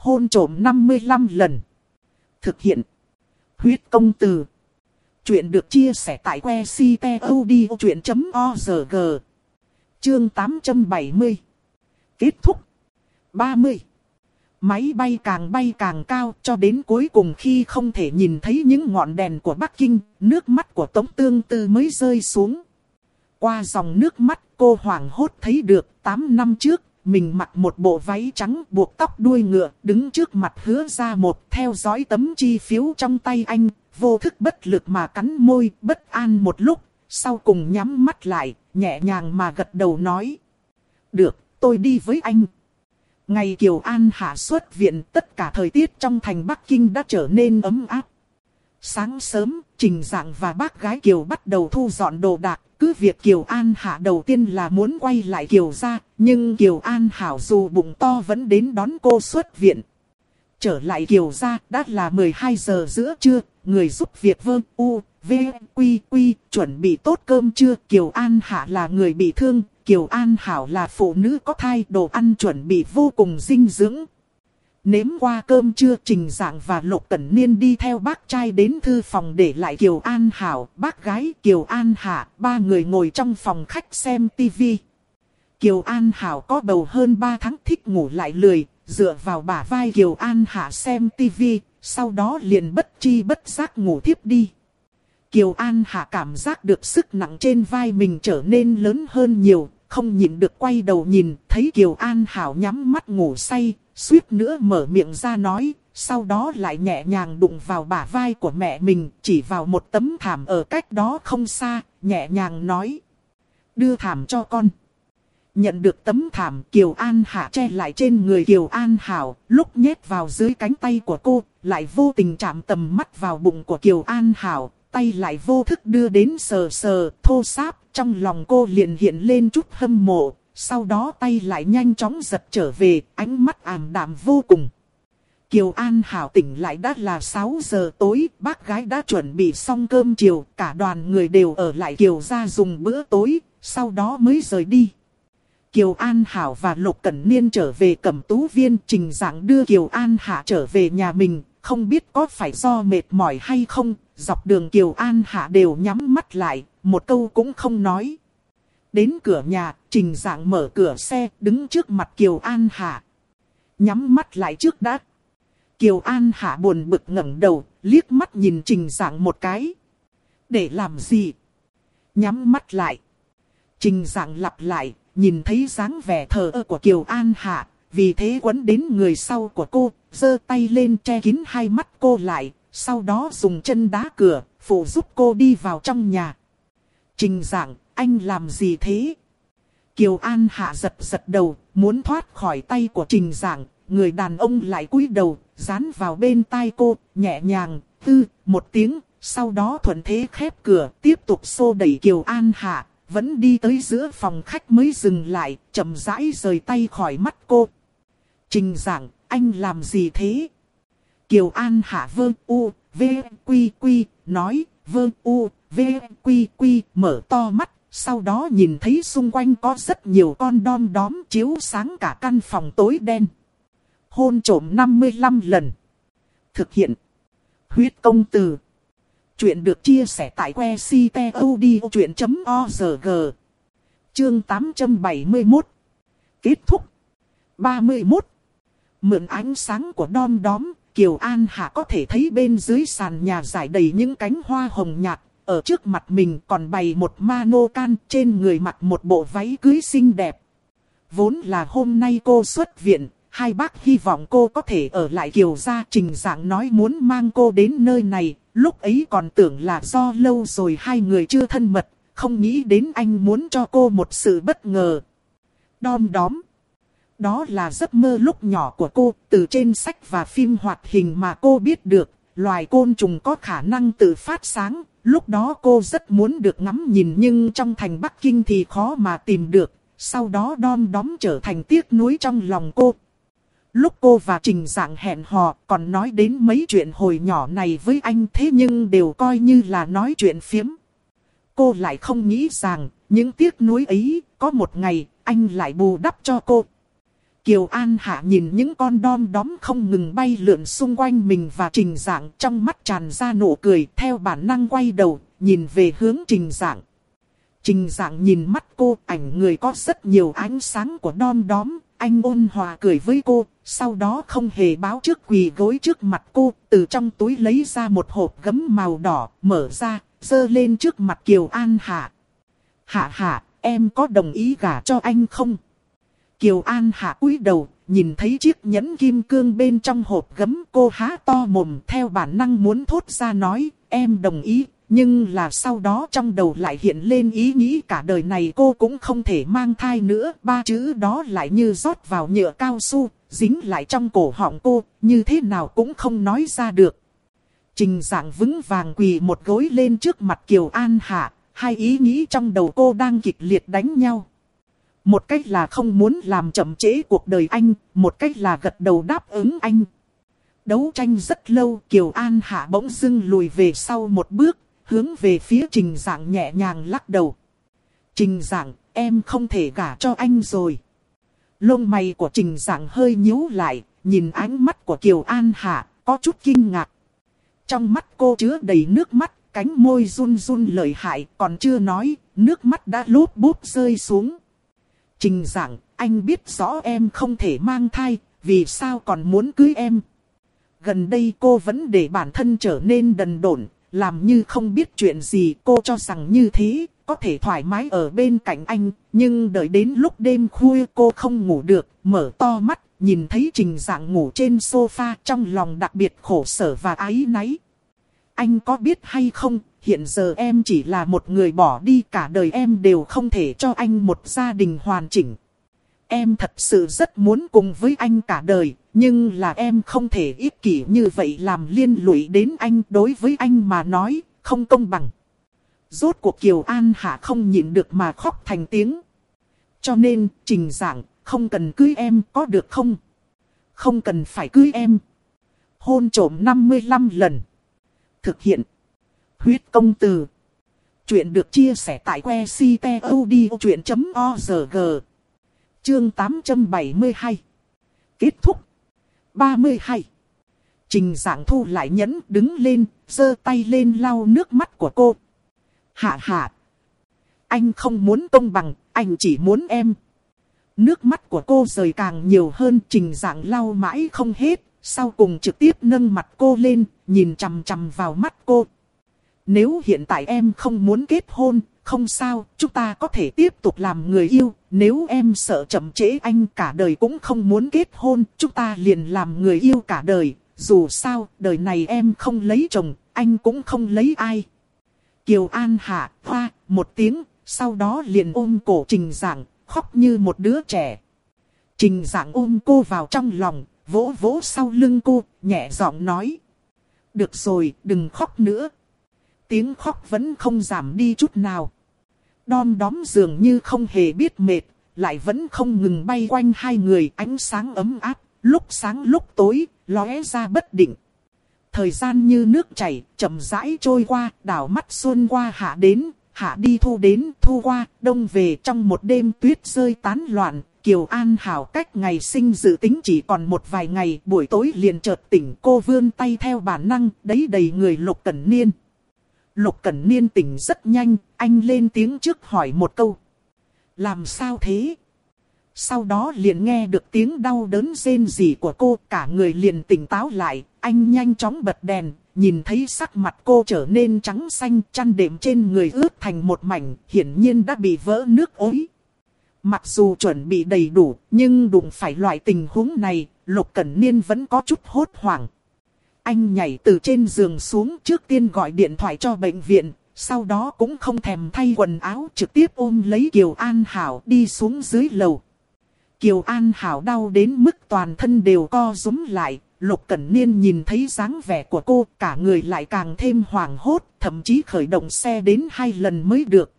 hôn trộm 55 lần. Thực hiện. Huyết công từ. Chuyện được chia sẻ tại que ctod.org. Chương 870. Kết thúc. 30. Máy bay càng bay càng cao cho đến cuối cùng khi không thể nhìn thấy những ngọn đèn của Bắc Kinh, nước mắt của Tống Tương Tư mới rơi xuống. Qua dòng nước mắt cô hoảng hốt thấy được 8 năm trước, mình mặc một bộ váy trắng buộc tóc đuôi ngựa, đứng trước mặt hứa ra một theo dõi tấm chi phiếu trong tay anh, vô thức bất lực mà cắn môi, bất an một lúc, sau cùng nhắm mắt lại, nhẹ nhàng mà gật đầu nói. Được, tôi đi với anh. Ngày Kiều An hạ xuất viện tất cả thời tiết trong thành Bắc Kinh đã trở nên ấm áp. Sáng sớm, Trình Dạng và bác gái Kiều bắt đầu thu dọn đồ đạc. Cứ việc Kiều An Hạ đầu tiên là muốn quay lại Kiều ra, nhưng Kiều An Hảo dù bụng to vẫn đến đón cô xuất viện. Trở lại Kiều ra đã là 12 giờ giữa trưa, người giúp việc vương U, V, Quy, Quy, chuẩn bị tốt cơm trưa. Kiều An Hạ là người bị thương, Kiều An Hảo là phụ nữ có thai đồ ăn chuẩn bị vô cùng dinh dưỡng. Nếm qua cơm trưa Trình Dạng và Lục Cẩn Niên đi theo bác trai đến thư phòng để lại Kiều An Hảo, bác gái Kiều An Hạ, ba người ngồi trong phòng khách xem tivi. Kiều An Hảo có bầu hơn 3 tháng thích ngủ lại lười, dựa vào bả vai Kiều An Hạ xem tivi, sau đó liền bất chi bất giác ngủ thiếp đi. Kiều An Hạ cảm giác được sức nặng trên vai mình trở nên lớn hơn nhiều, không nhịn được quay đầu nhìn, thấy Kiều An Hảo nhắm mắt ngủ say, suýt nữa mở miệng ra nói, sau đó lại nhẹ nhàng đụng vào bả vai của mẹ mình, chỉ vào một tấm thảm ở cách đó không xa, nhẹ nhàng nói. Đưa thảm cho con. Nhận được tấm thảm Kiều An Hạ che lại trên người Kiều An Hảo, lúc nhét vào dưới cánh tay của cô, lại vô tình chạm tầm mắt vào bụng của Kiều An Hảo, tay lại vô thức đưa đến sờ sờ, thô sáp, trong lòng cô liền hiện lên chút hâm mộ, sau đó tay lại nhanh chóng giật trở về, ánh mắt ảm đạm vô cùng. Kiều An Hảo tỉnh lại đã là 6 giờ tối, bác gái đã chuẩn bị xong cơm chiều, cả đoàn người đều ở lại Kiều ra dùng bữa tối, sau đó mới rời đi. Kiều An Hảo và Lục Cẩn Niên trở về cẩm tú viên trình dạng đưa Kiều An Hạ trở về nhà mình, không biết có phải do mệt mỏi hay không, dọc đường Kiều An Hạ đều nhắm mắt lại, một câu cũng không nói. Đến cửa nhà, trình dạng mở cửa xe, đứng trước mặt Kiều An Hạ. Nhắm mắt lại trước đã. Kiều An Hạ buồn bực ngẩng đầu, liếc mắt nhìn trình dạng một cái. Để làm gì? Nhắm mắt lại. Trình dạng lặp lại, nhìn thấy dáng vẻ thờ ơ của Kiều An Hạ, vì thế quấn đến người sau của cô, giơ tay lên che kín hai mắt cô lại, sau đó dùng chân đá cửa, phụ giúp cô đi vào trong nhà. Trình dạng, anh làm gì thế? Kiều An Hạ giật giật đầu, muốn thoát khỏi tay của trình giảng, người đàn ông lại cúi đầu, dán vào bên tai cô, nhẹ nhàng, tư, một tiếng, sau đó thuận thế khép cửa, tiếp tục xô đẩy Kiều An Hạ, vẫn đi tới giữa phòng khách mới dừng lại, chậm rãi rời tay khỏi mắt cô. Trình giảng, anh làm gì thế? Kiều An hạ vơ u, v, quy quy, nói, vơ u, v, quy quy, mở to mắt, sau đó nhìn thấy xung quanh có rất nhiều con đom đóm chiếu sáng cả căn phòng tối đen. Hôn trổm 55 lần. Thực hiện. Huyết công từ. Chuyện được chia sẻ tại que ctod.org. Chương 871. Kết thúc. 31. Mượn ánh sáng của đom đóm, Kiều An Hạ có thể thấy bên dưới sàn nhà giải đầy những cánh hoa hồng nhạt. Ở trước mặt mình còn bày một mano can trên người mặc một bộ váy cưới xinh đẹp. Vốn là hôm nay cô xuất viện, hai bác hy vọng cô có thể ở lại Kiều gia trình dạng nói muốn mang cô đến nơi này, lúc ấy còn tưởng là do lâu rồi hai người chưa thân mật, không nghĩ đến anh muốn cho cô một sự bất ngờ. Đom đóm. Đó là giấc mơ lúc nhỏ của cô, từ trên sách và phim hoạt hình mà cô biết được, loài côn trùng có khả năng tự phát sáng, lúc đó cô rất muốn được ngắm nhìn nhưng trong thành Bắc Kinh thì khó mà tìm được, sau đó đom đóm trở thành tiếc nuối trong lòng cô. Lúc cô và Trình Dạng hẹn hò còn nói đến mấy chuyện hồi nhỏ này với anh thế nhưng đều coi như là nói chuyện phiếm. Cô lại không nghĩ rằng những tiếc nuối ấy có một ngày anh lại bù đắp cho cô. Kiều An Hạ nhìn những con đom đóm không ngừng bay lượn xung quanh mình và trình dạng trong mắt tràn ra nụ cười theo bản năng quay đầu, nhìn về hướng trình dạng. Trình dạng nhìn mắt cô, ảnh người có rất nhiều ánh sáng của đom đóm, anh ôn hòa cười với cô, sau đó không hề báo trước quỳ gối trước mặt cô, từ trong túi lấy ra một hộp gấm màu đỏ, mở ra, dơ lên trước mặt Kiều An Hạ. Hạ hạ, em có đồng ý gả cho anh không? Kiều An Hạ cúi đầu, nhìn thấy chiếc nhẫn kim cương bên trong hộp gấm cô há to mồm theo bản năng muốn thốt ra nói, em đồng ý, nhưng là sau đó trong đầu lại hiện lên ý nghĩ cả đời này cô cũng không thể mang thai nữa. Ba chữ đó lại như rót vào nhựa cao su, dính lại trong cổ họng cô, như thế nào cũng không nói ra được. Trình dạng vững vàng quỳ một gối lên trước mặt Kiều An Hạ, hai ý nghĩ trong đầu cô đang kịch liệt đánh nhau. Một cách là không muốn làm chậm trễ cuộc đời anh, một cách là gật đầu đáp ứng anh. Đấu tranh rất lâu, Kiều An Hạ bỗng dưng lùi về sau một bước, hướng về phía trình dạng nhẹ nhàng lắc đầu. Trình dạng, em không thể gả cho anh rồi. Lông mày của trình dạng hơi nhíu lại, nhìn ánh mắt của Kiều An Hạ, có chút kinh ngạc. Trong mắt cô chứa đầy nước mắt, cánh môi run run lợi hại, còn chưa nói, nước mắt đã lút bút rơi xuống. Trình giảng anh biết rõ em không thể mang thai, vì sao còn muốn cưới em. Gần đây cô vẫn để bản thân trở nên đần độn, làm như không biết chuyện gì cô cho rằng như thế, có thể thoải mái ở bên cạnh anh, nhưng đợi đến lúc đêm khuya cô không ngủ được, mở to mắt, nhìn thấy trình dạng ngủ trên sofa trong lòng đặc biệt khổ sở và ái náy. Anh có biết hay không, hiện giờ em chỉ là một người bỏ đi cả đời em đều không thể cho anh một gia đình hoàn chỉnh. Em thật sự rất muốn cùng với anh cả đời, nhưng là em không thể ích kỷ như vậy làm liên lụy đến anh đối với anh mà nói, không công bằng. Rốt cuộc Kiều An Hạ không nhịn được mà khóc thành tiếng. Cho nên, trình giảng, không cần cưới em có được không? Không cần phải cưới em. Hôn trổm 55 lần. Thực hiện. Huyết công từ. Chuyện được chia sẻ tại que ctod.org. Chương 872. Kết thúc. 32. Trình giảng thu lại nhẫn đứng lên, giơ tay lên lau nước mắt của cô. Hạ hạ. Anh không muốn công bằng, anh chỉ muốn em. Nước mắt của cô rời càng nhiều hơn trình dạng lau mãi không hết, sau cùng trực tiếp nâng mặt cô lên, nhìn chằm chằm vào mắt cô. Nếu hiện tại em không muốn kết hôn, không sao, chúng ta có thể tiếp tục làm người yêu. Nếu em sợ chậm trễ anh cả đời cũng không muốn kết hôn, chúng ta liền làm người yêu cả đời. Dù sao, đời này em không lấy chồng, anh cũng không lấy ai. Kiều An hạ, hoa, một tiếng, sau đó liền ôm cổ trình giảng, khóc như một đứa trẻ. Trình giảng ôm cô vào trong lòng, vỗ vỗ sau lưng cô, nhẹ giọng nói. Được rồi, đừng khóc nữa. Tiếng khóc vẫn không giảm đi chút nào. Đom đóm dường như không hề biết mệt, lại vẫn không ngừng bay quanh hai người ánh sáng ấm áp, lúc sáng lúc tối, lóe ra bất định. Thời gian như nước chảy, chậm rãi trôi qua, đảo mắt xuân qua hạ đến, hạ đi thu đến, thu qua, đông về trong một đêm tuyết rơi tán loạn. Kiều An Hảo cách ngày sinh dự tính chỉ còn một vài ngày, buổi tối liền chợt tỉnh cô vươn tay theo bản năng, đấy đầy người lục cẩn niên. Lục Cẩn Niên tỉnh rất nhanh, anh lên tiếng trước hỏi một câu. Làm sao thế? Sau đó liền nghe được tiếng đau đớn rên rỉ của cô, cả người liền tỉnh táo lại, anh nhanh chóng bật đèn, nhìn thấy sắc mặt cô trở nên trắng xanh, chăn đệm trên người ướt thành một mảnh, hiển nhiên đã bị vỡ nước ối. Mặc dù chuẩn bị đầy đủ, nhưng đụng phải loại tình huống này, Lục Cẩn Niên vẫn có chút hốt hoảng. Anh nhảy từ trên giường xuống trước tiên gọi điện thoại cho bệnh viện, sau đó cũng không thèm thay quần áo trực tiếp ôm lấy Kiều An Hảo đi xuống dưới lầu. Kiều An Hảo đau đến mức toàn thân đều co rúm lại, Lục Cẩn Niên nhìn thấy dáng vẻ của cô, cả người lại càng thêm hoảng hốt, thậm chí khởi động xe đến hai lần mới được.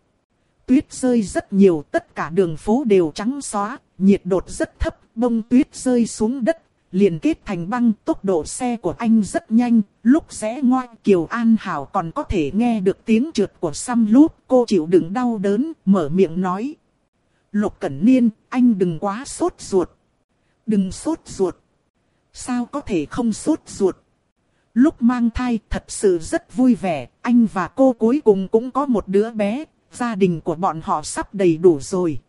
Tuyết rơi rất nhiều, tất cả đường phố đều trắng xóa, nhiệt độ rất thấp, bông tuyết rơi xuống đất, liền kết thành băng tốc độ xe của anh rất nhanh, lúc rẽ ngoan Kiều An Hảo còn có thể nghe được tiếng trượt của xăm lút, cô chịu đựng đau đớn, mở miệng nói. Lục Cẩn Niên, anh đừng quá sốt ruột. Đừng sốt ruột. Sao có thể không sốt ruột? Lúc mang thai thật sự rất vui vẻ, anh và cô cuối cùng cũng có một đứa bé, gia đình của bọn họ sắp đầy đủ rồi.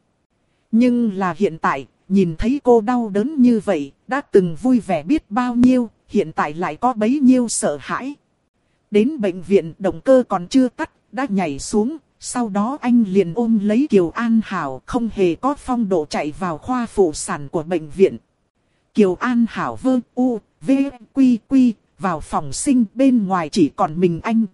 Nhưng là hiện tại, nhìn thấy cô đau đớn như vậy, đã từng vui vẻ biết bao nhiêu, hiện tại lại có bấy nhiêu sợ hãi. Đến bệnh viện động cơ còn chưa tắt, đã nhảy xuống, sau đó anh liền ôm lấy Kiều An Hảo không hề có phong độ chạy vào khoa phụ sản của bệnh viện. Kiều An Hảo vơ u, v, quy quy, vào phòng sinh bên ngoài chỉ còn mình anh.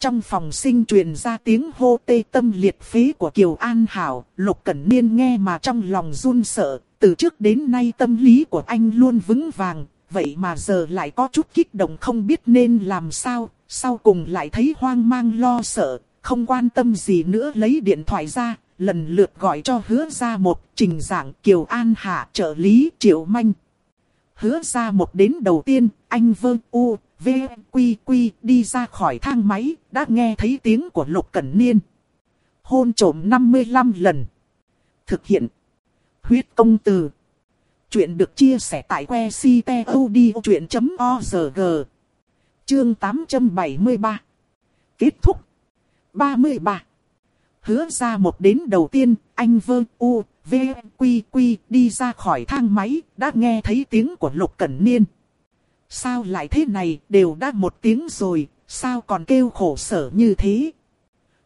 Trong phòng sinh truyền ra tiếng hô tê tâm liệt phế của Kiều An Hảo, Lục Cẩn Niên nghe mà trong lòng run sợ, từ trước đến nay tâm lý của anh luôn vững vàng, vậy mà giờ lại có chút kích động không biết nên làm sao, sau cùng lại thấy hoang mang lo sợ, không quan tâm gì nữa lấy điện thoại ra, lần lượt gọi cho hứa ra một trình giảng Kiều An Hạ trợ lý Triệu Manh. Hứa ra một đến đầu tiên, anh vơ u, v, quy quy đi ra khỏi thang máy, đã nghe thấy tiếng của Lục Cẩn Niên. Hôn trổm 55 lần. Thực hiện. Huyết công từ. Chuyện được chia sẻ tại que ctod.org. Chương 873. Kết thúc. 33. Hứa ra một đến đầu tiên, anh vơ u, v, quy quy đi ra khỏi thang máy, đã nghe thấy tiếng của Lục Cẩn Niên. Sao lại thế này, đều đã một tiếng rồi, sao còn kêu khổ sở như thế?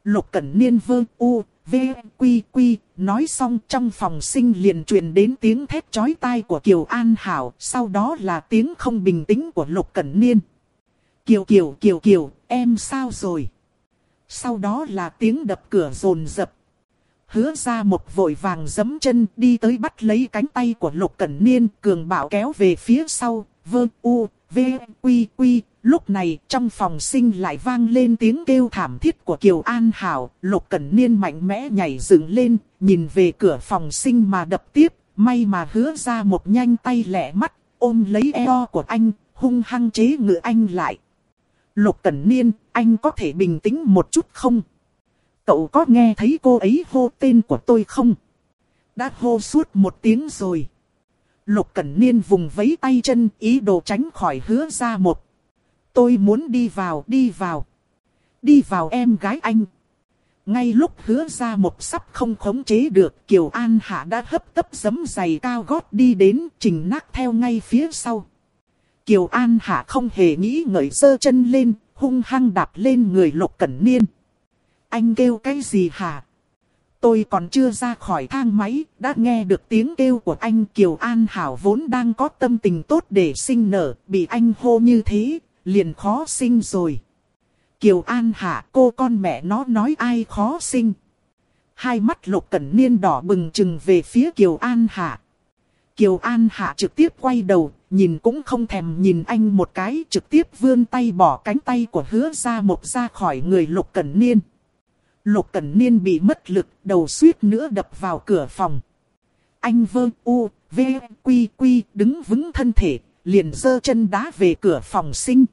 Lục Cẩn Niên vương u, v, quy quy, nói xong trong phòng sinh liền truyền đến tiếng thét chói tai của Kiều An Hảo, sau đó là tiếng không bình tĩnh của Lục Cẩn Niên. Kiều Kiều Kiều Kiều, em sao rồi? Sau đó là tiếng đập cửa rồn rập. Hứa ra một vội vàng giấm chân đi tới bắt lấy cánh tay của Lục Cẩn Niên cường bảo kéo về phía sau, vơ u, v, quy quy. Lúc này trong phòng sinh lại vang lên tiếng kêu thảm thiết của Kiều An Hảo. Lục Cẩn Niên mạnh mẽ nhảy dựng lên, nhìn về cửa phòng sinh mà đập tiếp. May mà hứa ra một nhanh tay lẻ mắt, ôm lấy eo của anh, hung hăng chế ngự anh lại. Lục Cẩn Niên, anh có thể bình tĩnh một chút không? Cậu có nghe thấy cô ấy hô tên của tôi không? Đã hô suốt một tiếng rồi. Lục Cẩn Niên vùng vấy tay chân ý đồ tránh khỏi hứa ra một. Tôi muốn đi vào, đi vào. Đi vào em gái anh. Ngay lúc hứa ra một sắp không khống chế được, Kiều An Hạ đã hấp tấp giấm giày cao gót đi đến, trình nát theo ngay phía sau. Kiều An Hạ không hề nghĩ ngợi sơ chân lên, hung hăng đạp lên người Lục Cẩn Niên. Anh kêu cái gì hả? Tôi còn chưa ra khỏi thang máy, đã nghe được tiếng kêu của anh Kiều An Hảo vốn đang có tâm tình tốt để sinh nở, bị anh hô như thế, liền khó sinh rồi. Kiều An Hạ cô con mẹ nó nói ai khó sinh. Hai mắt Lục Cẩn Niên đỏ bừng chừng về phía Kiều An Hạ. Kiều An Hạ trực tiếp quay đầu, nhìn cũng không thèm nhìn anh một cái, trực tiếp vươn tay bỏ cánh tay của hứa ra một ra khỏi người Lục Cẩn Niên. Lục Cẩn Niên bị mất lực, đầu suýt nữa đập vào cửa phòng. Anh vơ u, v, quy quy, đứng vững thân thể, liền giơ chân đá về cửa phòng sinh.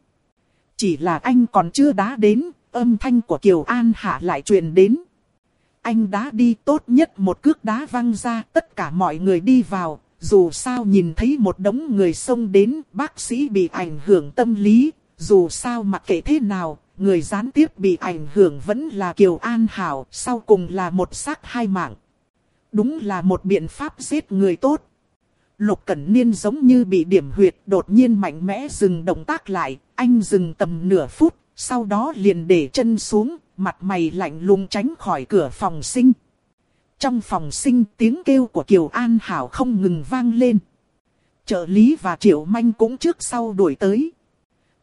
Chỉ là anh còn chưa đá đến, âm thanh của Kiều An Hạ lại truyền đến. Anh đá đi tốt nhất một cước đá văng ra, tất cả mọi người đi vào, dù sao nhìn thấy một đống người xông đến, bác sĩ bị ảnh hưởng tâm lý, dù sao mặc kệ thế nào, người gián tiếp bị ảnh hưởng vẫn là Kiều An Hảo, sau cùng là một xác hai mạng. Đúng là một biện pháp giết người tốt. Lục Cẩn Niên giống như bị điểm huyệt đột nhiên mạnh mẽ dừng động tác lại, anh dừng tầm nửa phút, sau đó liền để chân xuống, mặt mày lạnh lùng tránh khỏi cửa phòng sinh. Trong phòng sinh tiếng kêu của Kiều An Hảo không ngừng vang lên. Trợ lý và Triệu Manh cũng trước sau đuổi tới.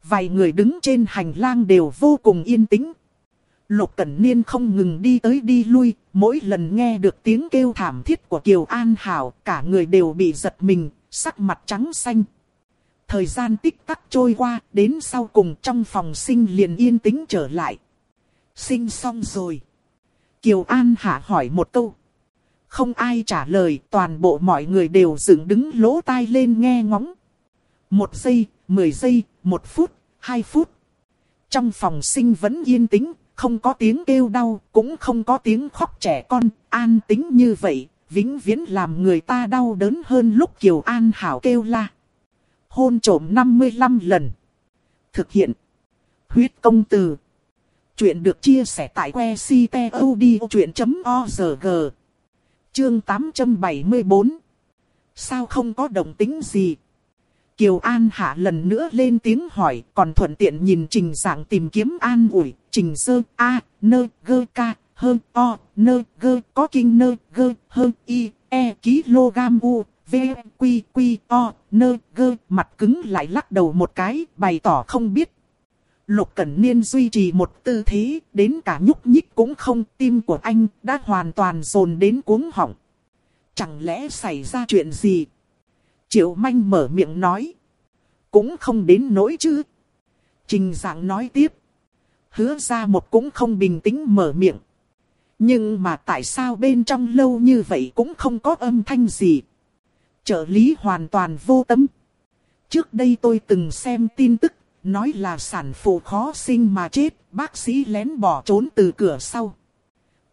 Vài người đứng trên hành lang đều vô cùng yên tĩnh. Lục Cẩn Niên không ngừng đi tới đi lui, mỗi lần nghe được tiếng kêu thảm thiết của Kiều An Hảo, cả người đều bị giật mình, sắc mặt trắng xanh. Thời gian tích tắc trôi qua, đến sau cùng trong phòng sinh liền yên tĩnh trở lại. Sinh xong rồi. Kiều An Hạ hỏi một câu. Không ai trả lời, toàn bộ mọi người đều dựng đứng lỗ tai lên nghe ngóng. Một giây, mười giây, một phút, hai phút. Trong phòng sinh vẫn yên tĩnh, không có tiếng kêu đau, cũng không có tiếng khóc trẻ con, an tĩnh như vậy, vĩnh viễn làm người ta đau đớn hơn lúc Kiều An Hảo kêu la. Hôn trổm 55 lần. Thực hiện. Huyết công từ. Chuyện được chia sẻ tại que ctod.org. Chương 874. Sao không có động tính gì? Kiều An Hạ lần nữa lên tiếng hỏi, còn thuận tiện nhìn trình dạng tìm kiếm an ủi, trình sơ, a, nơ, gơ, ca, hơn, o, nơ, gơ, có kinh nơ, gơ, hơn, y, e, kg u, v, quy, quy, o, nơ, gơ, mặt cứng lại lắc đầu một cái, bày tỏ không biết. Lục Cẩn Niên duy trì một tư thế, đến cả nhúc nhích cũng không, tim của anh đã hoàn toàn dồn đến cuống họng. Chẳng lẽ xảy ra chuyện gì? Triệu Manh mở miệng nói. Cũng không đến nỗi chứ. Trình dạng nói tiếp. Hứa ra một cũng không bình tĩnh mở miệng. Nhưng mà tại sao bên trong lâu như vậy cũng không có âm thanh gì? Trợ lý hoàn toàn vô tâm. Trước đây tôi từng xem tin tức, nói là sản phụ khó sinh mà chết, bác sĩ lén bỏ trốn từ cửa sau.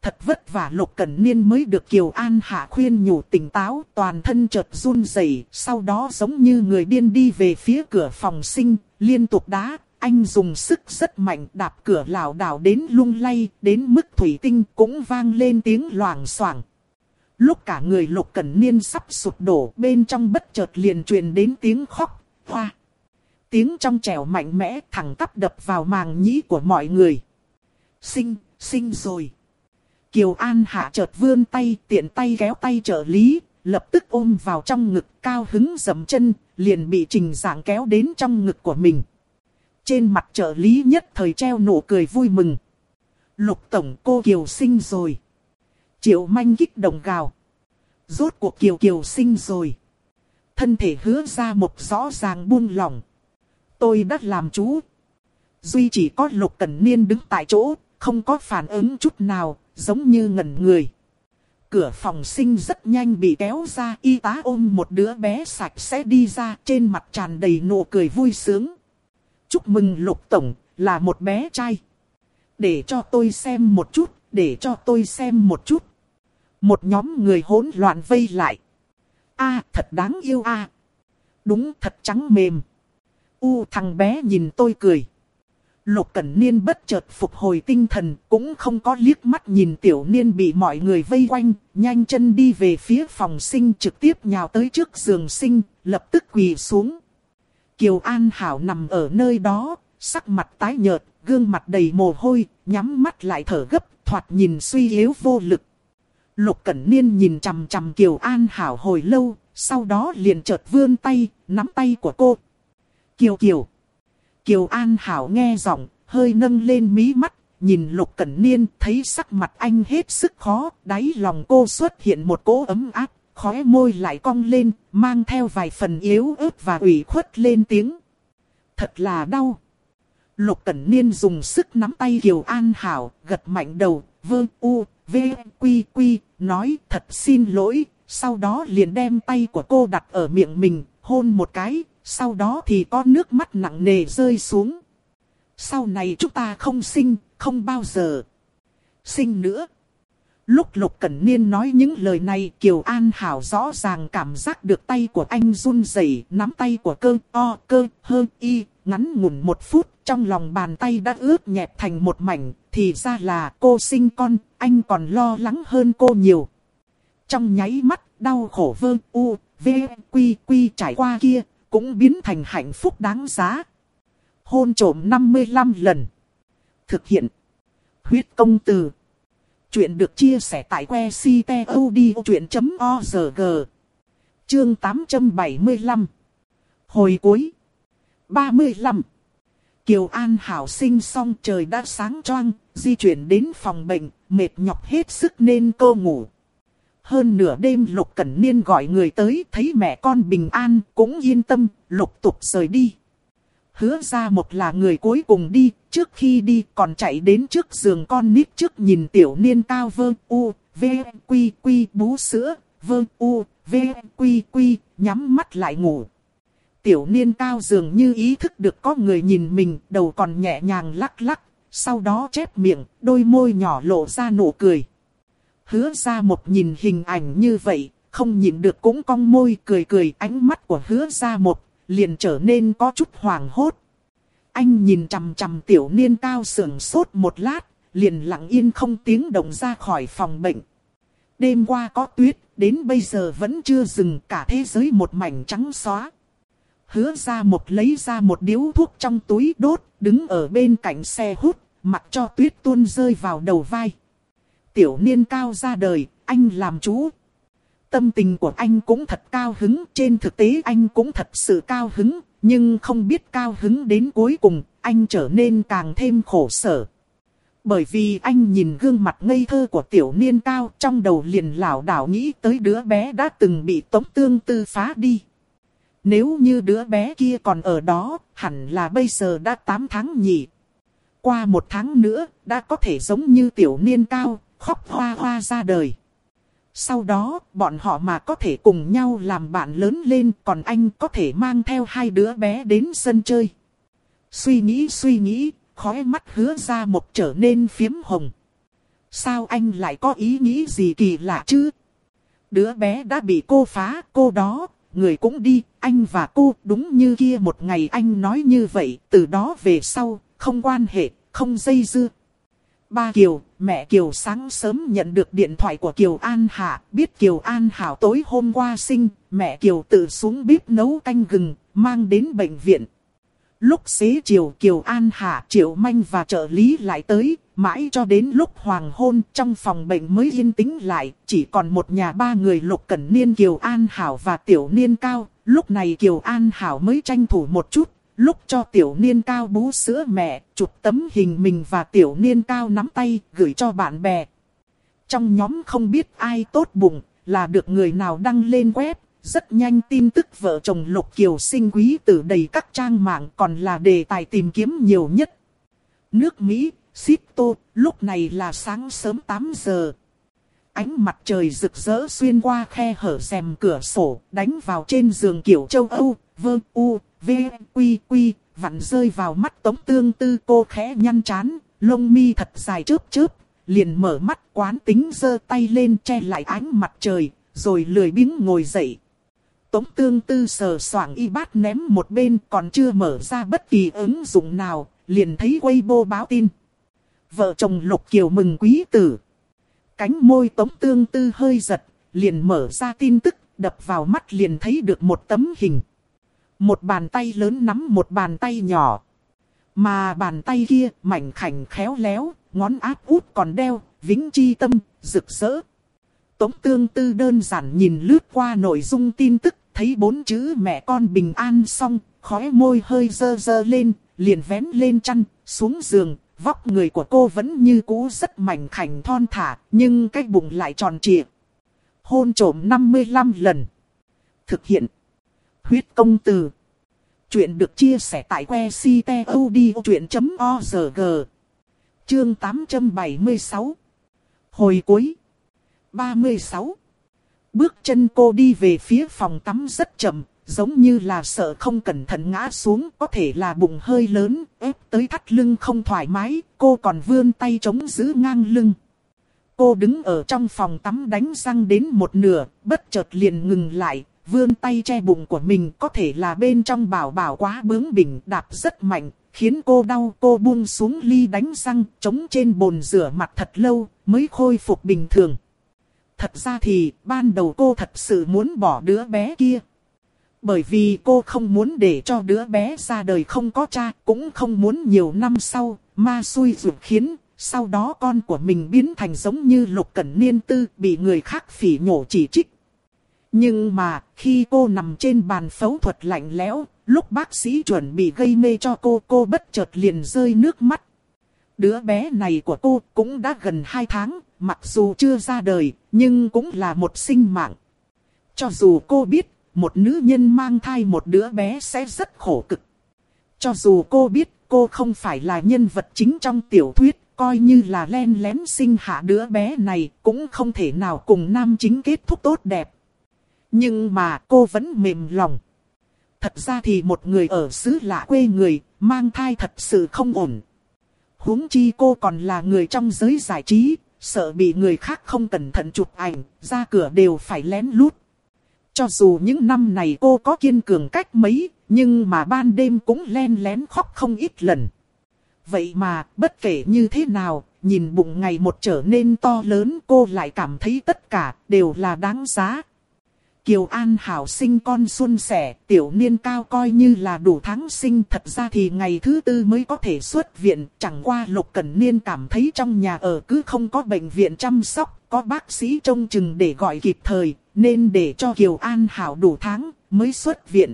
Thật vất vả Lục Cẩn Niên mới được Kiều An Hạ khuyên nhủ tỉnh táo, toàn thân chợt run rẩy, sau đó giống như người điên đi về phía cửa phòng sinh, liên tục đá, anh dùng sức rất mạnh đạp cửa lảo đảo đến lung lay, đến mức thủy tinh cũng vang lên tiếng loảng xoảng. Lúc cả người Lục Cẩn Niên sắp sụp đổ, bên trong bất chợt liền truyền đến tiếng khóc, hoa. Tiếng trong trẻo mạnh mẽ thẳng tắp đập vào màng nhĩ của mọi người. Sinh, sinh rồi. Kiều An Hạ chợt vươn tay, tiện tay kéo tay trợ lý, lập tức ôm vào trong ngực cao hứng dầm chân, liền bị trình giảng kéo đến trong ngực của mình. Trên mặt trợ lý nhất thời treo nụ cười vui mừng. Lục tổng cô Kiều sinh rồi. Triệu manh kích động gào. Rốt cuộc Kiều Kiều sinh rồi. Thân thể hứa ra một rõ ràng buông lỏng. Tôi đã làm chú. Duy chỉ có lục cẩn niên đứng tại chỗ, không có phản ứng chút nào, giống như ngẩn người. Cửa phòng sinh rất nhanh bị kéo ra, y tá ôm một đứa bé sạch sẽ đi ra, trên mặt tràn đầy nụ cười vui sướng. Chúc mừng Lục Tổng, là một bé trai. Để cho tôi xem một chút, để cho tôi xem một chút. Một nhóm người hỗn loạn vây lại. a thật đáng yêu a Đúng thật trắng mềm. U thằng bé nhìn tôi cười. Lục Cẩn Niên bất chợt phục hồi tinh thần, cũng không có liếc mắt nhìn tiểu niên bị mọi người vây quanh, nhanh chân đi về phía phòng sinh trực tiếp nhào tới trước giường sinh, lập tức quỳ xuống. Kiều An Hảo nằm ở nơi đó, sắc mặt tái nhợt, gương mặt đầy mồ hôi, nhắm mắt lại thở gấp, thoạt nhìn suy yếu vô lực. Lục Cẩn Niên nhìn chằm chằm Kiều An Hảo hồi lâu, sau đó liền chợt vươn tay, nắm tay của cô. Kiều Kiều. Kiều An Hảo nghe giọng, hơi nâng lên mí mắt, nhìn Lục Cẩn Niên thấy sắc mặt anh hết sức khó, đáy lòng cô xuất hiện một cỗ ấm áp, khóe môi lại cong lên, mang theo vài phần yếu ớt và ủy khuất lên tiếng. Thật là đau. Lục Cẩn Niên dùng sức nắm tay Kiều An Hảo, gật mạnh đầu, vơ u, v, quy quy, nói thật xin lỗi, sau đó liền đem tay của cô đặt ở miệng mình, hôn một cái, sau đó thì có nước mắt nặng nề rơi xuống. Sau này chúng ta không sinh, không bao giờ sinh nữa. Lúc Lục Cẩn Niên nói những lời này Kiều An Hảo rõ ràng cảm giác được tay của anh run rẩy nắm tay của cơ o cơ hơ y ngắn ngủn một phút trong lòng bàn tay đã ướt nhẹp thành một mảnh thì ra là cô sinh con anh còn lo lắng hơn cô nhiều. Trong nháy mắt đau khổ vơ u v quy quy trải qua kia cũng biến thành hạnh phúc đáng giá. Hôn trổm 55 lần. Thực hiện. Huyết công từ. Chuyện được chia sẻ tại que ctod.org. Chương 875. Hồi cuối. 35. Kiều An Hảo sinh xong trời đã sáng choang, di chuyển đến phòng bệnh, mệt nhọc hết sức nên cô ngủ. Hơn nửa đêm Lục Cẩn Niên gọi người tới thấy mẹ con bình an cũng yên tâm, lục tục rời đi. Hứa ra một là người cuối cùng đi, trước khi đi còn chạy đến trước giường con nít trước nhìn tiểu niên cao vơ u, v, quy quy bú sữa, vơ u, v, quy quy, nhắm mắt lại ngủ. Tiểu niên cao dường như ý thức được có người nhìn mình, đầu còn nhẹ nhàng lắc lắc, sau đó chép miệng, đôi môi nhỏ lộ ra nụ cười hứa ra một nhìn hình ảnh như vậy, không nhìn được cũng cong môi cười cười ánh mắt của hứa ra một, liền trở nên có chút hoảng hốt. Anh nhìn chằm chằm tiểu niên cao sưởng sốt một lát, liền lặng yên không tiếng động ra khỏi phòng bệnh. Đêm qua có tuyết, đến bây giờ vẫn chưa dừng cả thế giới một mảnh trắng xóa. Hứa ra một lấy ra một điếu thuốc trong túi đốt, đứng ở bên cạnh xe hút, mặc cho tuyết tuôn rơi vào đầu vai. Tiểu niên cao ra đời, anh làm chú. Tâm tình của anh cũng thật cao hứng, trên thực tế anh cũng thật sự cao hứng, nhưng không biết cao hứng đến cuối cùng, anh trở nên càng thêm khổ sở. Bởi vì anh nhìn gương mặt ngây thơ của tiểu niên cao trong đầu liền lảo đảo nghĩ tới đứa bé đã từng bị tống tương tư phá đi. Nếu như đứa bé kia còn ở đó, hẳn là bây giờ đã 8 tháng nhỉ. Qua một tháng nữa, đã có thể giống như tiểu niên cao, khóc hoa hoa ra đời. Sau đó, bọn họ mà có thể cùng nhau làm bạn lớn lên, còn anh có thể mang theo hai đứa bé đến sân chơi. Suy nghĩ suy nghĩ, khóe mắt hứa ra một trở nên phiếm hồng. Sao anh lại có ý nghĩ gì kỳ lạ chứ? Đứa bé đã bị cô phá, cô đó, người cũng đi, anh và cô đúng như kia một ngày anh nói như vậy, từ đó về sau, không quan hệ, không dây dưa. Ba Kiều, mẹ Kiều sáng sớm nhận được điện thoại của Kiều An Hạ, biết Kiều An Hảo tối hôm qua sinh, mẹ Kiều tự xuống bếp nấu canh gừng, mang đến bệnh viện. Lúc xế chiều Kiều An Hạ, Triệu Manh và trợ lý lại tới, mãi cho đến lúc hoàng hôn trong phòng bệnh mới yên tĩnh lại, chỉ còn một nhà ba người Lục Cẩn Niên Kiều An Hảo và Tiểu Niên Cao, lúc này Kiều An Hảo mới tranh thủ một chút, lúc cho Tiểu Niên Cao bú sữa mẹ, chụp tấm hình mình và Tiểu Niên Cao nắm tay, gửi cho bạn bè. Trong nhóm không biết ai tốt bụng, là được người nào đăng lên web, rất nhanh tin tức vợ chồng Lục Kiều sinh quý tử đầy các trang mạng còn là đề tài tìm kiếm nhiều nhất. Nước Mỹ, Sipto, lúc này là sáng sớm 8 giờ. Ánh mặt trời rực rỡ xuyên qua khe hở rèm cửa sổ, đánh vào trên giường kiểu châu Âu, vơ u, v, quy quy, vặn rơi vào mắt tống tương tư cô khẽ nhăn chán, lông mi thật dài chớp chớp, liền mở mắt quán tính giơ tay lên che lại ánh mặt trời, rồi lười biếng ngồi dậy. Tống tương tư sờ soạng y bát ném một bên còn chưa mở ra bất kỳ ứng dụng nào, liền thấy Weibo báo tin. Vợ chồng Lục Kiều mừng quý tử. Cánh môi tống tương tư hơi giật, liền mở ra tin tức, đập vào mắt liền thấy được một tấm hình. Một bàn tay lớn nắm một bàn tay nhỏ. Mà bàn tay kia mảnh khảnh khéo léo, ngón áp út còn đeo, vĩnh chi tâm, rực rỡ. Tống tương tư đơn giản nhìn lướt qua nội dung tin tức, thấy bốn chữ mẹ con bình an xong, khóe môi hơi dơ dơ lên, liền vén lên chăn, xuống giường, vóc người của cô vẫn như cũ rất mảnh khảnh thon thả, nhưng cái bụng lại tròn trịa. Hôn trổm 55 lần. Thực hiện. Huyết công từ. Chuyện được chia sẻ tại que ctod.org. Chương 876. Hồi cuối. 36. Bước chân cô đi về phía phòng tắm rất chậm, giống như là sợ không cẩn thận ngã xuống, có thể là bụng hơi lớn, ép tới thắt lưng không thoải mái, cô còn vươn tay chống giữ ngang lưng. Cô đứng ở trong phòng tắm đánh răng đến một nửa, bất chợt liền ngừng lại, vươn tay che bụng của mình có thể là bên trong bảo bảo quá bướng bỉnh đạp rất mạnh, khiến cô đau cô buông xuống ly đánh răng, chống trên bồn rửa mặt thật lâu, mới khôi phục bình thường. Thật ra thì, ban đầu cô thật sự muốn bỏ đứa bé kia. Bởi vì cô không muốn để cho đứa bé ra đời không có cha, cũng không muốn nhiều năm sau, ma xui rủi khiến, sau đó con của mình biến thành giống như lục cẩn niên tư, bị người khác phỉ nhổ chỉ trích. Nhưng mà, khi cô nằm trên bàn phẫu thuật lạnh lẽo, lúc bác sĩ chuẩn bị gây mê cho cô, cô bất chợt liền rơi nước mắt. Đứa bé này của cô cũng đã gần 2 tháng, mặc dù chưa ra đời, nhưng cũng là một sinh mạng. Cho dù cô biết, một nữ nhân mang thai một đứa bé sẽ rất khổ cực. Cho dù cô biết cô không phải là nhân vật chính trong tiểu thuyết, coi như là len lén sinh hạ đứa bé này, cũng không thể nào cùng nam chính kết thúc tốt đẹp. Nhưng mà cô vẫn mềm lòng. Thật ra thì một người ở xứ lạ quê người, mang thai thật sự không ổn. huống chi cô còn là người trong giới giải trí, sợ bị người khác không cẩn thận chụp ảnh, ra cửa đều phải lén lút. Cho dù những năm này cô có kiên cường cách mấy, nhưng mà ban đêm cũng len lén khóc không ít lần. Vậy mà, bất kể như thế nào, nhìn bụng ngày một trở nên to lớn cô lại cảm thấy tất cả đều là đáng giá. Kiều An Hảo sinh con xuân sẻ, tiểu niên cao coi như là đủ tháng sinh. Thật ra thì ngày thứ tư mới có thể xuất viện, chẳng qua Lục Cẩn Niên cảm thấy trong nhà ở cứ không có bệnh viện chăm sóc, có bác sĩ trông chừng để gọi kịp thời, nên để cho Kiều An Hảo đủ tháng mới xuất viện.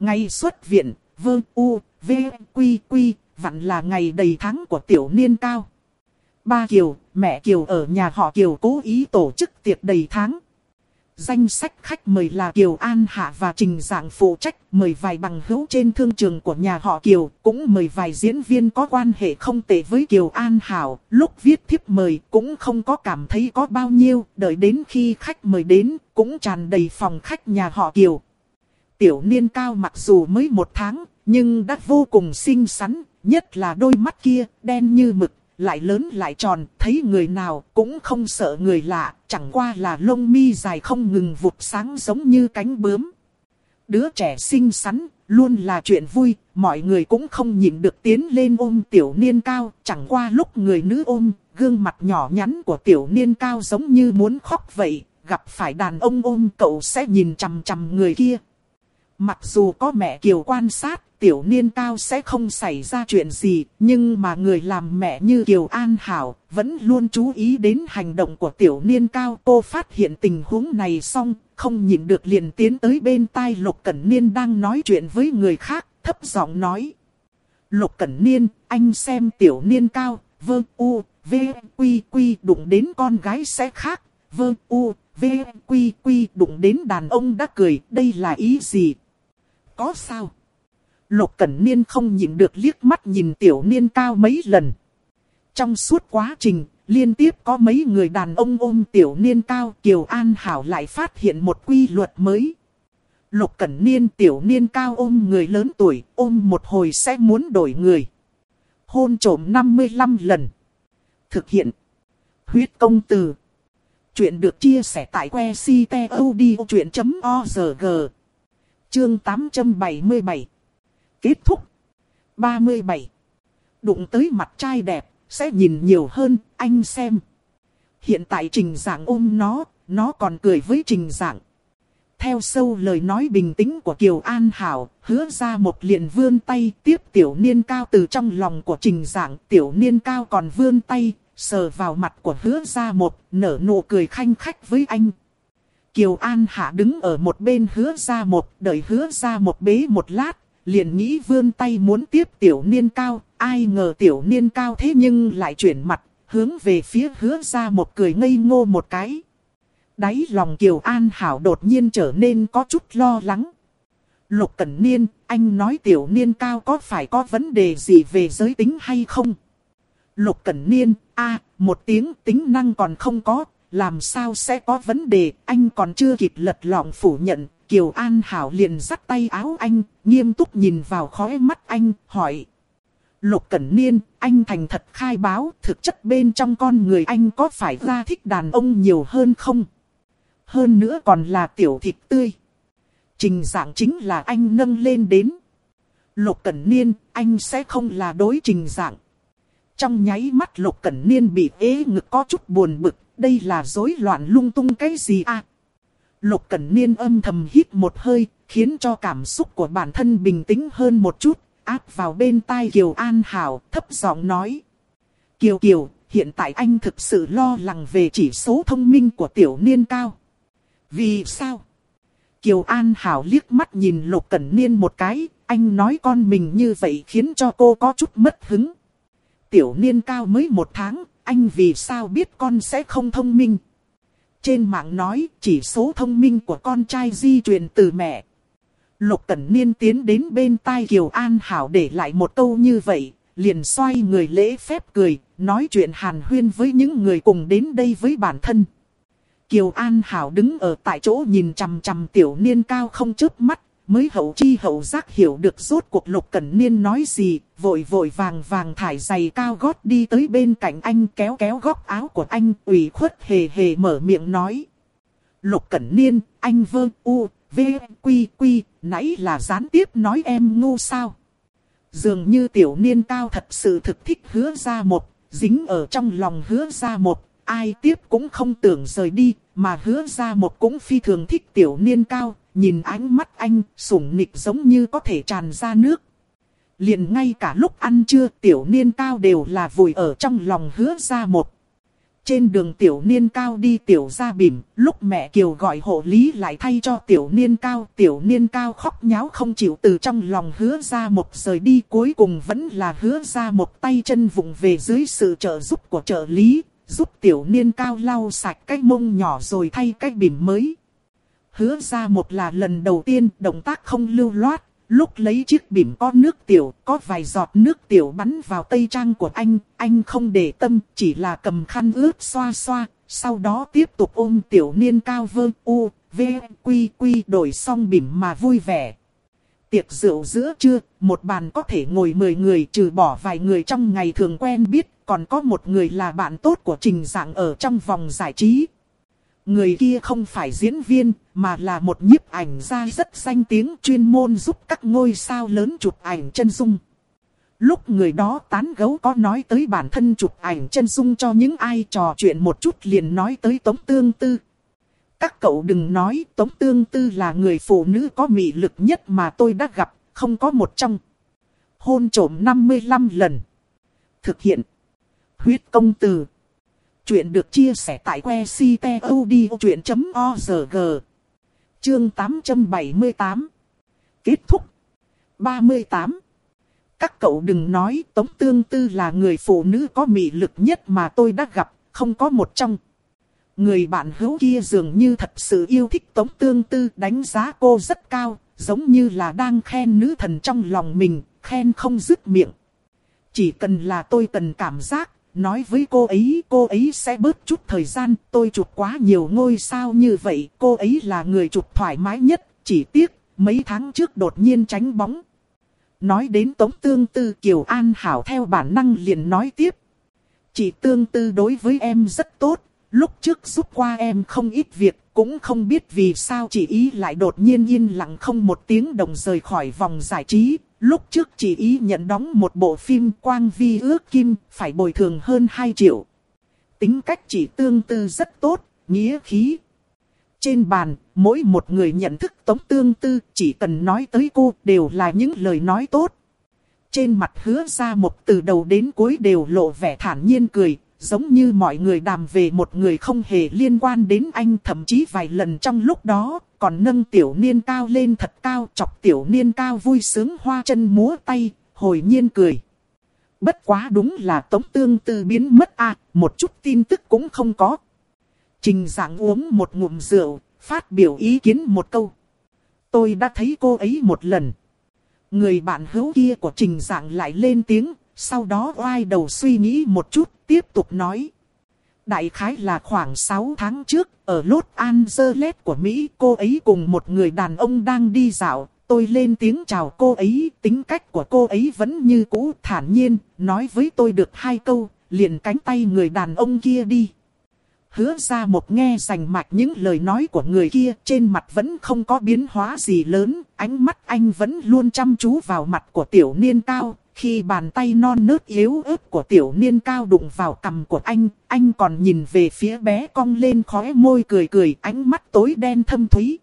Ngày xuất viện, vơ u, v, quy quy, vặn là ngày đầy tháng của tiểu niên cao. Ba Kiều, mẹ Kiều ở nhà họ Kiều cố ý tổ chức tiệc đầy tháng. Danh sách khách mời là Kiều An Hạ và Trình Giảng phụ trách, mời vài bằng hữu trên thương trường của nhà họ Kiều, cũng mời vài diễn viên có quan hệ không tệ với Kiều An Hảo. Lúc viết thiếp mời cũng không có cảm thấy có bao nhiêu, đợi đến khi khách mời đến, cũng tràn đầy phòng khách nhà họ Kiều. Tiểu niên cao mặc dù mới một tháng, nhưng đã vô cùng xinh xắn, nhất là đôi mắt kia, đen như mực, lại lớn lại tròn, thấy người nào cũng không sợ người lạ, chẳng qua là lông mi dài không ngừng vụt sáng giống như cánh bướm. Đứa trẻ xinh xắn, luôn là chuyện vui, mọi người cũng không nhìn được tiến lên ôm tiểu niên cao, chẳng qua lúc người nữ ôm, gương mặt nhỏ nhắn của tiểu niên cao giống như muốn khóc vậy, gặp phải đàn ông ôm cậu sẽ nhìn chằm chằm người kia. Mặc dù có mẹ Kiều quan sát, tiểu niên cao sẽ không xảy ra chuyện gì, nhưng mà người làm mẹ như Kiều An Hảo, vẫn luôn chú ý đến hành động của tiểu niên cao. Cô phát hiện tình huống này xong, không nhìn được liền tiến tới bên tai Lục Cẩn Niên đang nói chuyện với người khác, thấp giọng nói. Lục Cẩn Niên, anh xem tiểu niên cao, vơ u, v, quy quy đụng đến con gái sẽ khác, vơ u, v, quy quy đụng đến đàn ông đã cười, đây là ý gì? Có sao? Lục Cẩn Niên không nhịn được liếc mắt nhìn tiểu niên cao mấy lần. Trong suốt quá trình, liên tiếp có mấy người đàn ông ôm tiểu niên cao, Kiều An Hảo lại phát hiện một quy luật mới. Lục Cẩn Niên tiểu niên cao ôm người lớn tuổi, ôm một hồi sẽ muốn đổi người. Hôn trổm 55 lần. Thực hiện. Huyết công từ. Chuyện được chia sẻ tại que ctod.org. Chương 877 Kết thúc. 37. Đụng tới mặt trai đẹp, sẽ nhìn nhiều hơn, anh xem. Hiện tại trình dạng ôm nó, nó còn cười với trình dạng. Theo sâu lời nói bình tĩnh của Kiều An Hảo, hứa ra một liền vươn tay tiếp tiểu niên cao từ trong lòng của trình dạng. Tiểu niên cao còn vươn tay, sờ vào mặt của hứa ra một, nở nụ cười khanh khách với anh. Kiều An Hạ đứng ở một bên hứa ra một, đợi hứa ra một bế một lát, liền nghĩ vươn tay muốn tiếp tiểu niên cao, ai ngờ tiểu niên cao thế nhưng lại chuyển mặt, hướng về phía hứa ra một cười ngây ngô một cái. Đáy lòng Kiều An Hảo đột nhiên trở nên có chút lo lắng. Lục Cẩn Niên, anh nói tiểu niên cao có phải có vấn đề gì về giới tính hay không? Lục Cẩn Niên, a một tiếng tính năng còn không có, làm sao sẽ có vấn đề, anh còn chưa kịp lật lọng phủ nhận, Kiều An Hảo liền dắt tay áo anh, nghiêm túc nhìn vào khóe mắt anh, hỏi. Lục Cẩn Niên, anh thành thật khai báo, thực chất bên trong con người anh có phải ra thích đàn ông nhiều hơn không? Hơn nữa còn là tiểu thịt tươi. Trình dạng chính là anh nâng lên đến. Lục Cẩn Niên, anh sẽ không là đối trình dạng. Trong nháy mắt Lục Cẩn Niên bị ế ngực có chút buồn bực, đây là rối loạn lung tung cái gì à? Lục Cẩn Niên âm thầm hít một hơi, khiến cho cảm xúc của bản thân bình tĩnh hơn một chút, áp vào bên tai Kiều An Hảo, thấp giọng nói. Kiều Kiều, hiện tại anh thực sự lo lắng về chỉ số thông minh của tiểu niên cao. Vì sao? Kiều An Hảo liếc mắt nhìn Lục Cẩn Niên một cái, anh nói con mình như vậy khiến cho cô có chút mất hứng. Tiểu niên cao mới một tháng, anh vì sao biết con sẽ không thông minh? Trên mạng nói chỉ số thông minh của con trai di truyền từ mẹ. Lục Cẩn Niên tiến đến bên tai Kiều An Hảo để lại một câu như vậy, liền xoay người lễ phép cười, nói chuyện hàn huyên với những người cùng đến đây với bản thân. Kiều An Hảo đứng ở tại chỗ nhìn chằm chằm tiểu niên cao không chớp mắt, mới hậu chi hậu giác hiểu được rốt cuộc Lục Cẩn Niên nói gì, vội vội vàng vàng thải giày cao gót đi tới bên cạnh anh kéo kéo góc áo của anh, ủy khuất hề hề mở miệng nói. Lục Cẩn Niên, anh vơ u, v, quy quy, nãy là gián tiếp nói em ngu sao. Dường như tiểu niên cao thật sự thực thích hứa ra một, dính ở trong lòng hứa ra một, ai tiếp cũng không tưởng rời đi, mà hứa ra một cũng phi thường thích tiểu niên cao, nhìn ánh mắt anh, sủng nịch giống như có thể tràn ra nước. liền ngay cả lúc ăn trưa tiểu niên cao đều là vùi ở trong lòng hứa ra một. Trên đường tiểu niên cao đi tiểu ra bìm, lúc mẹ Kiều gọi hộ lý lại thay cho tiểu niên cao, tiểu niên cao khóc nháo không chịu từ trong lòng hứa ra một rời đi cuối cùng vẫn là hứa ra một tay chân vùng về dưới sự trợ giúp của trợ lý, giúp tiểu niên cao lau sạch cái mông nhỏ rồi thay cái bìm mới. Hứa ra một là lần đầu tiên động tác không lưu loát, lúc lấy chiếc bỉm có nước tiểu, có vài giọt nước tiểu bắn vào tây trang của anh, anh không để tâm, chỉ là cầm khăn ướt xoa xoa, sau đó tiếp tục ôm tiểu niên cao vơ u, v, quy quy đổi xong bỉm mà vui vẻ. Tiệc rượu giữa trưa, một bàn có thể ngồi 10 người trừ bỏ vài người trong ngày thường quen biết, còn có một người là bạn tốt của Trình Dạng ở trong vòng giải trí. Người kia không phải diễn viên, mà là một nhiếp ảnh gia rất danh tiếng chuyên môn giúp các ngôi sao lớn chụp ảnh chân dung. Lúc người đó tán gấu có nói tới bản thân chụp ảnh chân dung cho những ai trò chuyện một chút liền nói tới Tống Tương Tư. Các cậu đừng nói Tống Tương Tư là người phụ nữ có mị lực nhất mà tôi đã gặp, không có một trong. Hôn trổm 55 lần. Thực hiện. Huyết công từ. Chuyện được chia sẻ tại que ctod.org. Chương 878. Kết thúc. 38. Các cậu đừng nói Tống Tương Tư là người phụ nữ có mị lực nhất mà tôi đã gặp, không có một trong. Người bạn hữu kia dường như thật sự yêu thích Tống Tương Tư đánh giá cô rất cao, giống như là đang khen nữ thần trong lòng mình, khen không dứt miệng. Chỉ cần là tôi cần cảm giác, nói với cô ấy cô ấy sẽ bớt chút thời gian, tôi chụp quá nhiều ngôi sao như vậy, cô ấy là người chụp thoải mái nhất, chỉ tiếc, mấy tháng trước đột nhiên tránh bóng. Nói đến Tống Tương Tư Kiều An Hảo theo bản năng liền nói tiếp. Chị Tương Tư đối với em rất tốt, lúc trước giúp qua em không ít việc, cũng không biết vì sao chị ý lại đột nhiên yên lặng không một tiếng đồng rời khỏi vòng giải trí, Lúc trước chỉ ý nhận đóng một bộ phim quang vi ước kim, phải bồi thường hơn 2 triệu. Tính cách chỉ tương tư rất tốt, nghĩa khí. Trên bàn, mỗi một người nhận thức tống tương tư, chỉ cần nói tới cô đều là những lời nói tốt. Trên mặt hứa ra một từ đầu đến cuối đều lộ vẻ thản nhiên cười, giống như mọi người đàm về một người không hề liên quan đến anh thậm chí vài lần trong lúc đó, còn nâng tiểu niên cao lên thật cao chọc tiểu niên cao vui sướng hoa chân múa tay, hồi nhiên cười. Bất quá đúng là tống tương tư biến mất à, một chút tin tức cũng không có. Trình giảng uống một ngụm rượu, phát biểu ý kiến một câu. Tôi đã thấy cô ấy một lần. Người bạn hữu kia của trình giảng lại lên tiếng, sau đó oai đầu suy nghĩ một chút, tiếp tục nói. Đại khái là khoảng 6 tháng trước, ở Los Angeles của Mỹ, cô ấy cùng một người đàn ông đang đi dạo. Tôi lên tiếng chào cô ấy, tính cách của cô ấy vẫn như cũ thản nhiên, nói với tôi được hai câu, liền cánh tay người đàn ông kia đi. Hứa ra một nghe rành mạch những lời nói của người kia trên mặt vẫn không có biến hóa gì lớn, ánh mắt anh vẫn luôn chăm chú vào mặt của tiểu niên cao, khi bàn tay non nớt yếu ớt của tiểu niên cao đụng vào cằm của anh, anh còn nhìn về phía bé cong lên khóe môi cười cười ánh mắt tối đen thâm thúy.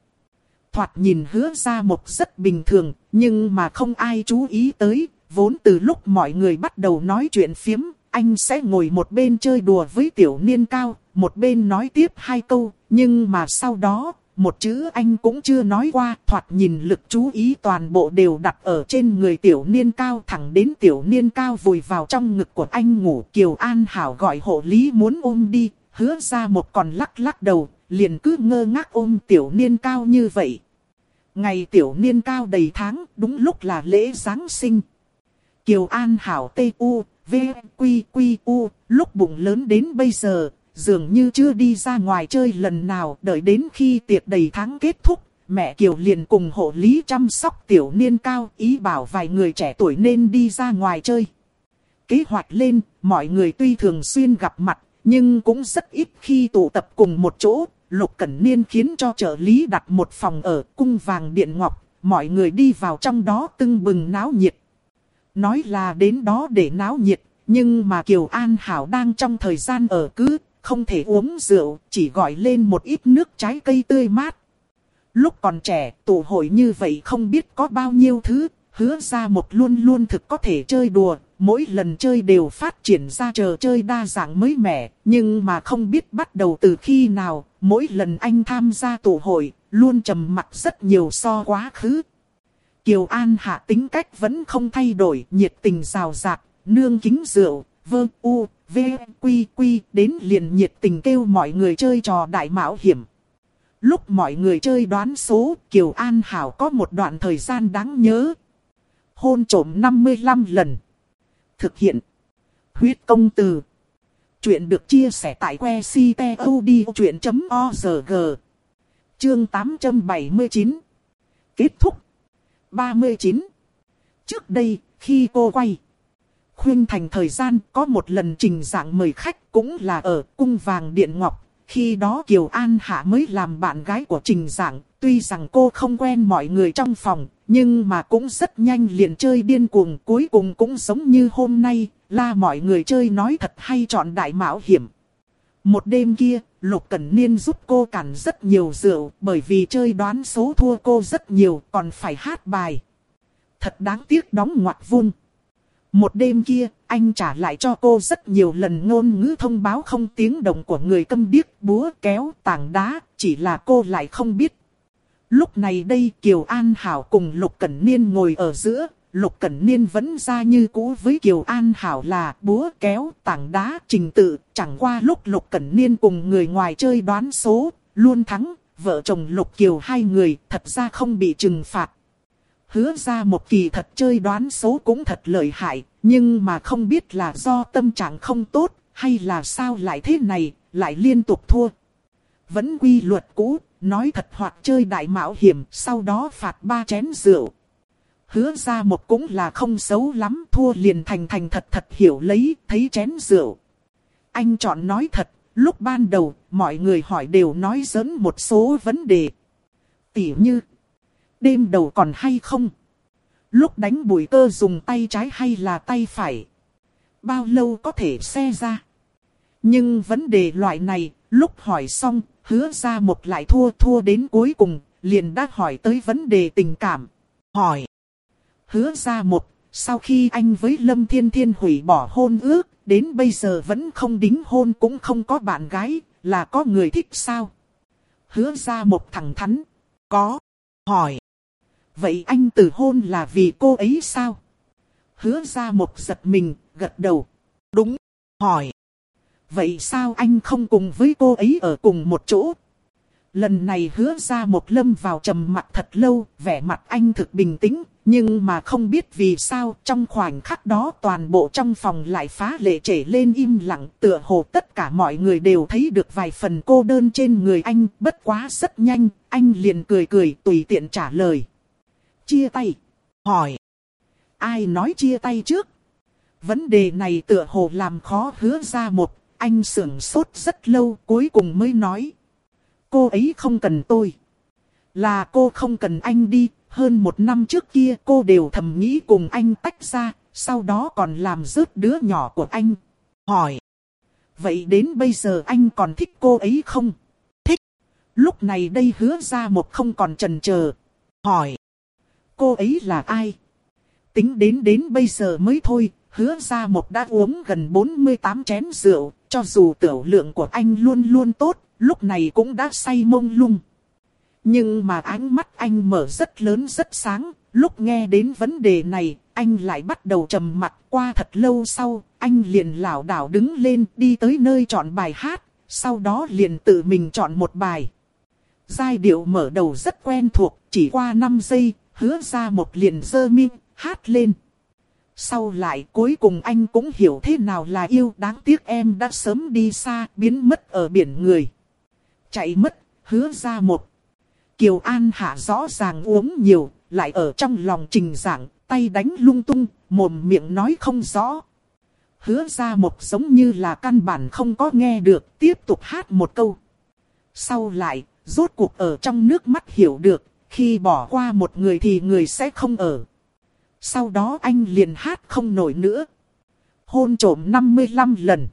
Thoạt nhìn hứa ra một rất bình thường, nhưng mà không ai chú ý tới, vốn từ lúc mọi người bắt đầu nói chuyện phiếm, anh sẽ ngồi một bên chơi đùa với tiểu niên cao, một bên nói tiếp hai câu, nhưng mà sau đó, một chữ anh cũng chưa nói qua, thoạt nhìn lực chú ý toàn bộ đều đặt ở trên người tiểu niên cao thẳng đến tiểu niên cao vùi vào trong ngực của anh ngủ. Kiều An Hảo gọi hộ lý muốn ôm đi, hứa ra một còn lắc lắc đầu, liền cứ ngơ ngác ôm tiểu niên cao như vậy. Ngày tiểu niên cao đầy tháng, đúng lúc là lễ Giáng sinh. Kiều An Hảo Tê U, V, Quy, Quy, U, lúc bụng lớn đến bây giờ, dường như chưa đi ra ngoài chơi lần nào, đợi đến khi tiệc đầy tháng kết thúc, mẹ Kiều liền cùng hộ lý chăm sóc tiểu niên cao ý bảo vài người trẻ tuổi nên đi ra ngoài chơi. Kế hoạch lên, mọi người tuy thường xuyên gặp mặt, nhưng cũng rất ít khi tụ tập cùng một chỗ. Lục Cẩn Niên khiến cho trợ lý đặt một phòng ở cung vàng điện ngọc, mọi người đi vào trong đó tưng bừng náo nhiệt. Nói là đến đó để náo nhiệt, nhưng mà Kiều An Hảo đang trong thời gian ở cứ, không thể uống rượu, chỉ gọi lên một ít nước trái cây tươi mát. Lúc còn trẻ, tụ hội như vậy không biết có bao nhiêu thứ, hứa ra một luôn luôn thực có thể chơi đùa, mỗi lần chơi đều phát triển ra trò chơi đa dạng mới mẻ, nhưng mà không biết bắt đầu từ khi nào, mỗi lần anh tham gia tụ hội, luôn trầm mặt rất nhiều so quá khứ. Kiều An hạ tính cách vẫn không thay đổi, nhiệt tình rào rạc, nương kính rượu, vơ u, v, quy quy, đến liền nhiệt tình kêu mọi người chơi trò đại mạo hiểm. Lúc mọi người chơi đoán số, Kiều An Hảo có một đoạn thời gian đáng nhớ. Hôn trổm 55 lần. Thực hiện. Huyết công từ. Chuyện được chia sẻ tại que ctod.org. Chương 879. Kết thúc. 39. Trước đây, khi cô quay. Khuyên thành thời gian có một lần trình dạng mời khách cũng là ở cung vàng điện ngọc khi đó Kiều An Hạ mới làm bạn gái của Trình Giảng, tuy rằng cô không quen mọi người trong phòng, nhưng mà cũng rất nhanh liền chơi điên cuồng, cuối cùng cũng giống như hôm nay, là mọi người chơi nói thật hay chọn đại mạo hiểm. Một đêm kia, Lục Cẩn Niên giúp cô cản rất nhiều rượu, bởi vì chơi đoán số thua cô rất nhiều, còn phải hát bài. Thật đáng tiếc đóng ngoặt vung. Một đêm kia, anh trả lại cho cô rất nhiều lần ngôn ngữ thông báo không tiếng động của người câm điếc, búa kéo, tảng đá, chỉ là cô lại không biết. Lúc này đây Kiều An Hảo cùng Lục Cẩn Niên ngồi ở giữa, Lục Cẩn Niên vẫn ra như cũ với Kiều An Hảo là búa kéo, tảng đá, trình tự, chẳng qua lúc Lục Cẩn Niên cùng người ngoài chơi đoán số, luôn thắng, vợ chồng Lục Kiều hai người thật ra không bị trừng phạt. Hứa ra một kỳ thật chơi đoán số cũng thật lợi hại, nhưng mà không biết là do tâm trạng không tốt, hay là sao lại thế này, lại liên tục thua. Vẫn quy luật cũ, nói thật hoặc chơi đại mạo hiểm, sau đó phạt ba chén rượu. Hứa ra một cũng là không xấu lắm, thua liền thành thành thật thật hiểu lấy, thấy chén rượu. Anh chọn nói thật, lúc ban đầu, mọi người hỏi đều nói dẫn một số vấn đề. Tỉ như đêm đầu còn hay không? Lúc đánh bùi cơ dùng tay trái hay là tay phải? Bao lâu có thể xe ra? Nhưng vấn đề loại này, lúc hỏi xong, hứa ra một lại thua thua đến cuối cùng, liền đã hỏi tới vấn đề tình cảm. Hỏi. Hứa ra một, sau khi anh với Lâm Thiên Thiên hủy bỏ hôn ước, đến bây giờ vẫn không đính hôn cũng không có bạn gái, là có người thích sao? Hứa ra một thẳng thắn. Có. Hỏi. Vậy anh từ hôn là vì cô ấy sao? Hứa ra một giật mình, gật đầu. Đúng. Hỏi. Vậy sao anh không cùng với cô ấy ở cùng một chỗ? Lần này hứa ra một lâm vào trầm mặt thật lâu, vẻ mặt anh thực bình tĩnh, nhưng mà không biết vì sao trong khoảnh khắc đó toàn bộ trong phòng lại phá lệ trễ lên im lặng tựa hồ tất cả mọi người đều thấy được vài phần cô đơn trên người anh, bất quá rất nhanh, anh liền cười cười tùy tiện trả lời. Chia tay. Hỏi. Ai nói chia tay trước? Vấn đề này tựa hồ làm khó hứa ra một, anh sưởng sốt rất lâu cuối cùng mới nói. Cô ấy không cần tôi. Là cô không cần anh đi, hơn một năm trước kia cô đều thầm nghĩ cùng anh tách ra, sau đó còn làm rớt đứa nhỏ của anh. Hỏi. Vậy đến bây giờ anh còn thích cô ấy không? Thích. Lúc này đây hứa ra một không còn chần chờ. Hỏi cô ấy là ai? Tính đến đến bây giờ mới thôi, hứa ra một đã uống gần 48 chén rượu, cho dù tiểu lượng của anh luôn luôn tốt, lúc này cũng đã say mông lung. Nhưng mà ánh mắt anh mở rất lớn rất sáng, lúc nghe đến vấn đề này, anh lại bắt đầu trầm mặt qua thật lâu sau, anh liền lảo đảo đứng lên đi tới nơi chọn bài hát, sau đó liền tự mình chọn một bài. Giai điệu mở đầu rất quen thuộc, chỉ qua 5 giây, hứa ra một liền dơ mi, hát lên. Sau lại cuối cùng anh cũng hiểu thế nào là yêu đáng tiếc em đã sớm đi xa biến mất ở biển người. Chạy mất, hứa ra một. Kiều An Hạ rõ ràng uống nhiều, lại ở trong lòng trình giảng, tay đánh lung tung, mồm miệng nói không rõ. Hứa ra một giống như là căn bản không có nghe được, tiếp tục hát một câu. Sau lại, rốt cuộc ở trong nước mắt hiểu được, khi bỏ qua một người thì người sẽ không ở. Sau đó anh liền hát không nổi nữa. Hôn trổm 55 lần.